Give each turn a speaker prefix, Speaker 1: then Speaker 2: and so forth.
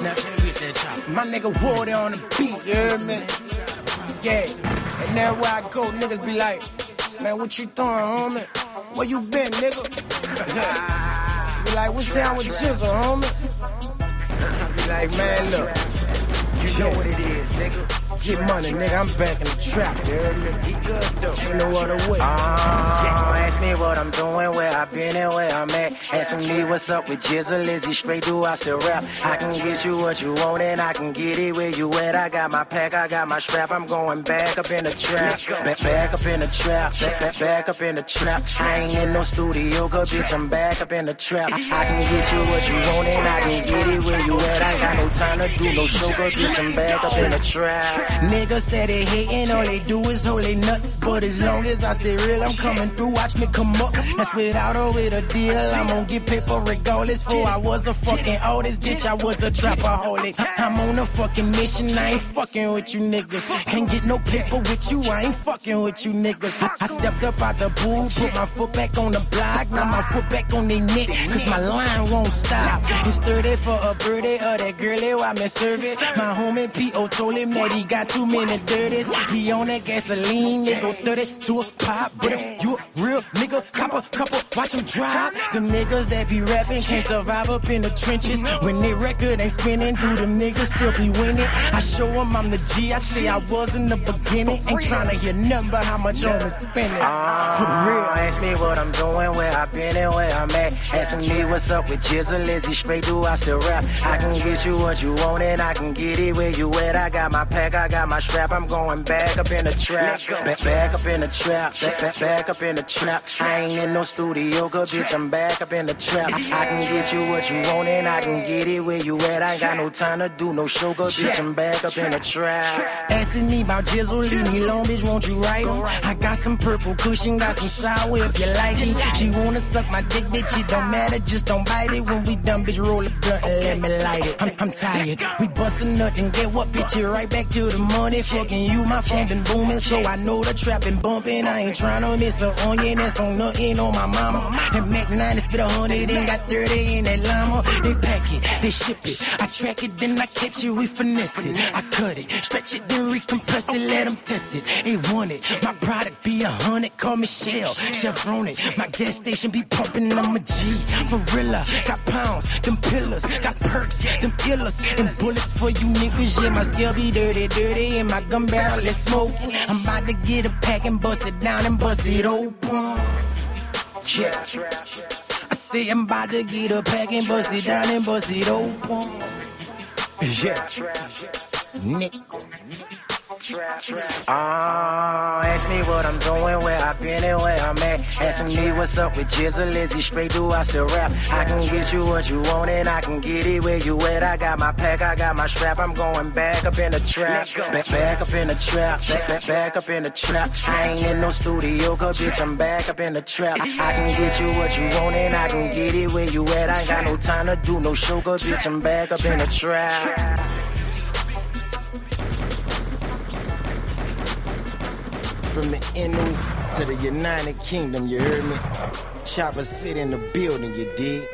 Speaker 1: With that chopper. My nigga Water on the beat, you heard me? Yeah. And everywhere I go, niggas be like, man, what you throwing, homie? Where you been, nigga? be like, what's down with Jizzle, homie? I be like, man, look. You know what it is, nigga. Get money, nigga. I'm back in the trap, you heard me? He good, though. Ain't no other way.
Speaker 2: Uh, ask me what I'm doing, where I've been and where I'm at. Asking me what's up with Jizzle, is he straight, do I still rap? I can get you what you want and I can get it where you at. I got my pack, I got my strap, I'm going back up in the trap. Back, back up in the trap, back, back, back up in the trap. I ain't in no studio, good bitch, I'm back up in the trap. I can get you what you want and I can get it where you at. I got no time to do no good bitch, I'm back up in the trap.
Speaker 1: Niggas steady hating, all they do is hold they nuts. But as long as I stay real, I'm coming through, watch me come up. That's without or with a deal, I'm gonna get paper regardless. For I was a fucking artist, bitch, I was a trapaholic. I'm on a fucking mission, I ain't fucking with you niggas. Can't get no paper with you, I ain't fucking with you niggas. I, stepped up out the pool, put my foot back on the block, now my foot back on their neck, cause my line won't stop. It's 30 for a birthday of that girlie while me serve it. My homie P.O. told him that he got too many dirties. He on that gasoline, nigga, 30 to a pop. But if you a real nigga, cop a couple, watch him drop. Them niggas that be rapping can't survive up in the trenches. When their record ain't spinning, do them niggas still be winning? I show them I'm the G, I say I was in the beginning. Ain't trying to hear nothing but how much I'm spending. For real.
Speaker 2: Uh, ask me what I'm doing, where I've been and where I'm at. Asking me what's up with Jizzle, he straight, do I still rap? I can get you what you want and I can get it where you at. I got my pack, I got my strap, I'm going back up in the trap. Back, back up in the trap, back, back, back up in the trap. I ain't in no studio, good bitch, I'm back up in the trap. I can get you what you want and I can get it where you at. I ain't got no time to do no sugar, bitch, I'm back up in the trap.
Speaker 1: Asking me about Jizzle, leave me alone, bitch, won't you write 'em? I got some purple cushion, got some sour if you like it. She wanna suck my dick, bitch, it don't matter, just don't bite it. When we done, bitch, roll a blunt and let me light it. I'm, I'm tired, we bustin' nothing, get what, bitch, it right back to the money. Fucking you, my phone been booming, so I know the trap been bumping. I ain't tryna miss a onion, that's on nothing on my mama. And Mac 9 is spit a hundred, ain't got 30 in that llama. They pack it, they ship it, I track it, then I catch it, we finesse it. I cut it, stretch it, then recompress it, let them test it. They want it, my product be a hundred, call me Shell, Chevron it. My gas station be pumping, I'm a G. Gorilla, got pounds, them pillars, got perks, them illers, them bullets for you niggas. Yeah, my scale be dirty, dirty, and my gun barrel is smoking. I'm about to get a pack and bust it down and bust it open. Yeah. I say I'm about to get a pack and bust it down and bust it open. Yeah. Nick.
Speaker 2: Uh, ask me what I'm doing, where I've been and where I'm at. Asking me what's up with Jizzle, is he straight, do I still rap? I can get you what you want and I can get it where you at. I got my pack, I got my strap, I'm going back up in the trap. Back, back up in the trap, back, back, back up in the trap. I ain't in no studio, cause bitch, I'm back up in the trap. I can get you what you want and I can get it where you at. I ain't got no time to do no sugar, bitch, I'm back up in the trap.
Speaker 1: From the NU to the United Kingdom, you heard me? Chopper sit in the building, you dig?